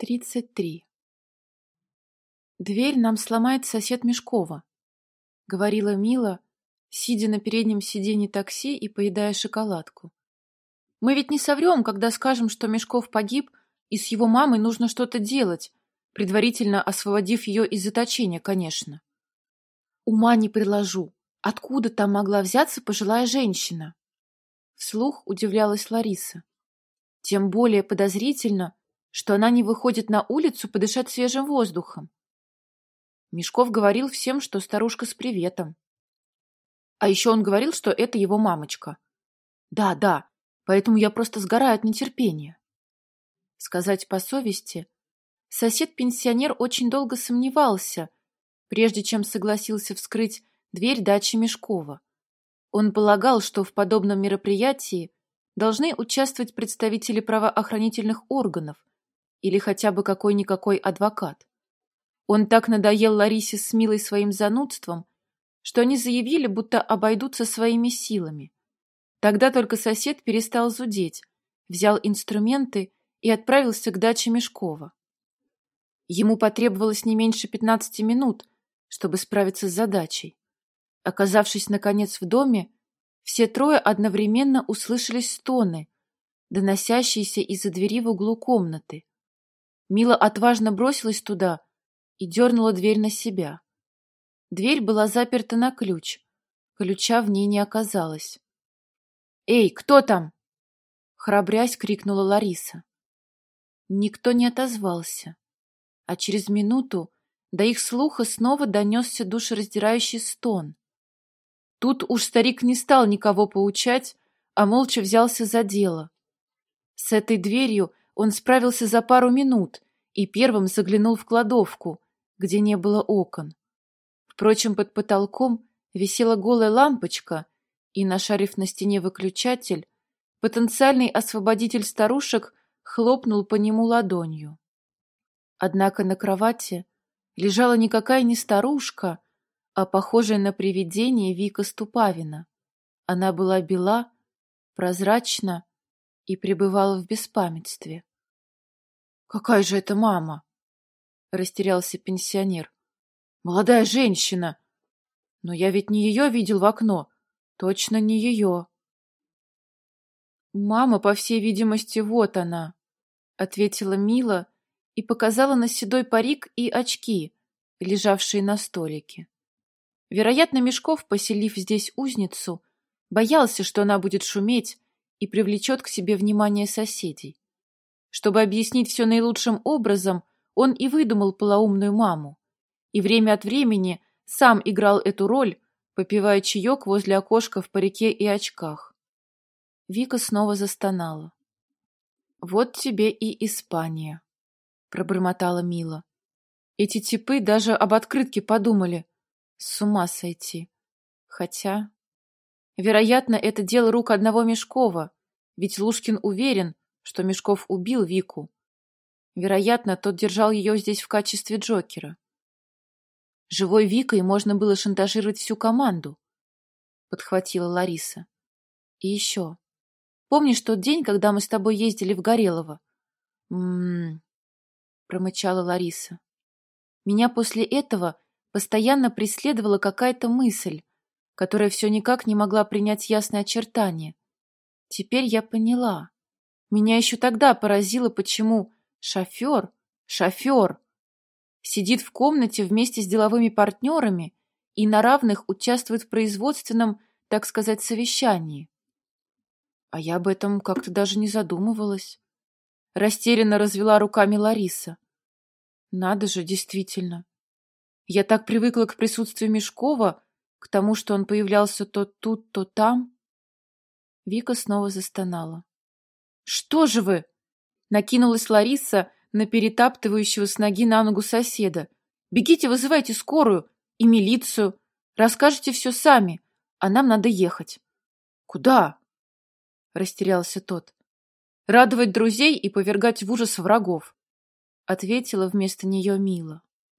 33. «Дверь нам сломает сосед Мешкова», — говорила Мила, сидя на переднем сиденье такси и поедая шоколадку. «Мы ведь не соврем, когда скажем, что Мешков погиб, и с его мамой нужно что-то делать, предварительно освободив ее из заточения, конечно. Ума не приложу. Откуда там могла взяться пожилая женщина?» Вслух удивлялась Лариса. Тем более подозрительно, что она не выходит на улицу подышать свежим воздухом. Мешков говорил всем, что старушка с приветом. А еще он говорил, что это его мамочка. Да, да, поэтому я просто сгораю от нетерпения. Сказать по совести, сосед-пенсионер очень долго сомневался, прежде чем согласился вскрыть дверь дачи Мешкова. Он полагал, что в подобном мероприятии должны участвовать представители правоохранительных органов, или хотя бы какой-никакой адвокат. Он так надоел Ларисе с Милой своим занудством, что они заявили, будто обойдутся своими силами. Тогда только сосед перестал зудеть, взял инструменты и отправился к даче Мешкова. Ему потребовалось не меньше пятнадцати минут, чтобы справиться с задачей. Оказавшись, наконец, в доме, все трое одновременно услышали стоны, доносящиеся из-за двери в углу комнаты. Мила отважно бросилась туда и дернула дверь на себя. Дверь была заперта на ключ. Ключа в ней не оказалось. «Эй, кто там?» Храбрясь, крикнула Лариса. Никто не отозвался, а через минуту до их слуха снова донесся душераздирающий стон. Тут уж старик не стал никого поучать, а молча взялся за дело. С этой дверью он справился за пару минут и первым заглянул в кладовку, где не было окон. Впрочем, под потолком висела голая лампочка, и, нашарив на стене выключатель, потенциальный освободитель старушек хлопнул по нему ладонью. Однако на кровати лежала никакая не старушка, а похожая на привидение Вика Ступавина. Она была бела, прозрачна и пребывала в беспамятстве. «Какая же это мама?» — растерялся пенсионер. «Молодая женщина! Но я ведь не ее видел в окно. Точно не ее!» «Мама, по всей видимости, вот она», — ответила Мила и показала на седой парик и очки, лежавшие на столике. Вероятно, Мешков, поселив здесь узницу, боялся, что она будет шуметь и привлечет к себе внимание соседей. Чтобы объяснить все наилучшим образом, он и выдумал полоумную маму. И время от времени сам играл эту роль, попивая чаек возле окошка в парике и очках. Вика снова застонала. «Вот тебе и Испания», — пробормотала Мила. «Эти типы даже об открытке подумали. С ума сойти. Хотя...» Вероятно, это дело рук одного Мешкова, ведь Лушкин уверен, что Мешков убил Вику. Вероятно, тот держал ее здесь в качестве Джокера. Живой Викой можно было шантажировать всю команду, подхватила Лариса. И еще. Помнишь тот день, когда мы с тобой ездили в Горелово? М-м, промычала Лариса. Меня после этого постоянно преследовала какая-то мысль, которая все никак не могла принять ясное очертание. Теперь я поняла. Меня еще тогда поразило, почему шофер, шофер, сидит в комнате вместе с деловыми партнерами и на равных участвует в производственном, так сказать, совещании. А я об этом как-то даже не задумывалась. Растерянно развела руками Лариса. Надо же, действительно. Я так привыкла к присутствию Мешкова, к тому, что он появлялся то тут, то там. Вика снова застонала. «Что же вы?» — накинулась Лариса на перетаптывающего с ноги на ногу соседа. «Бегите, вызывайте скорую и милицию. Расскажете все сами, а нам надо ехать». «Куда?» — растерялся тот. «Радовать друзей и повергать в ужас врагов», — ответила вместо нее Мила.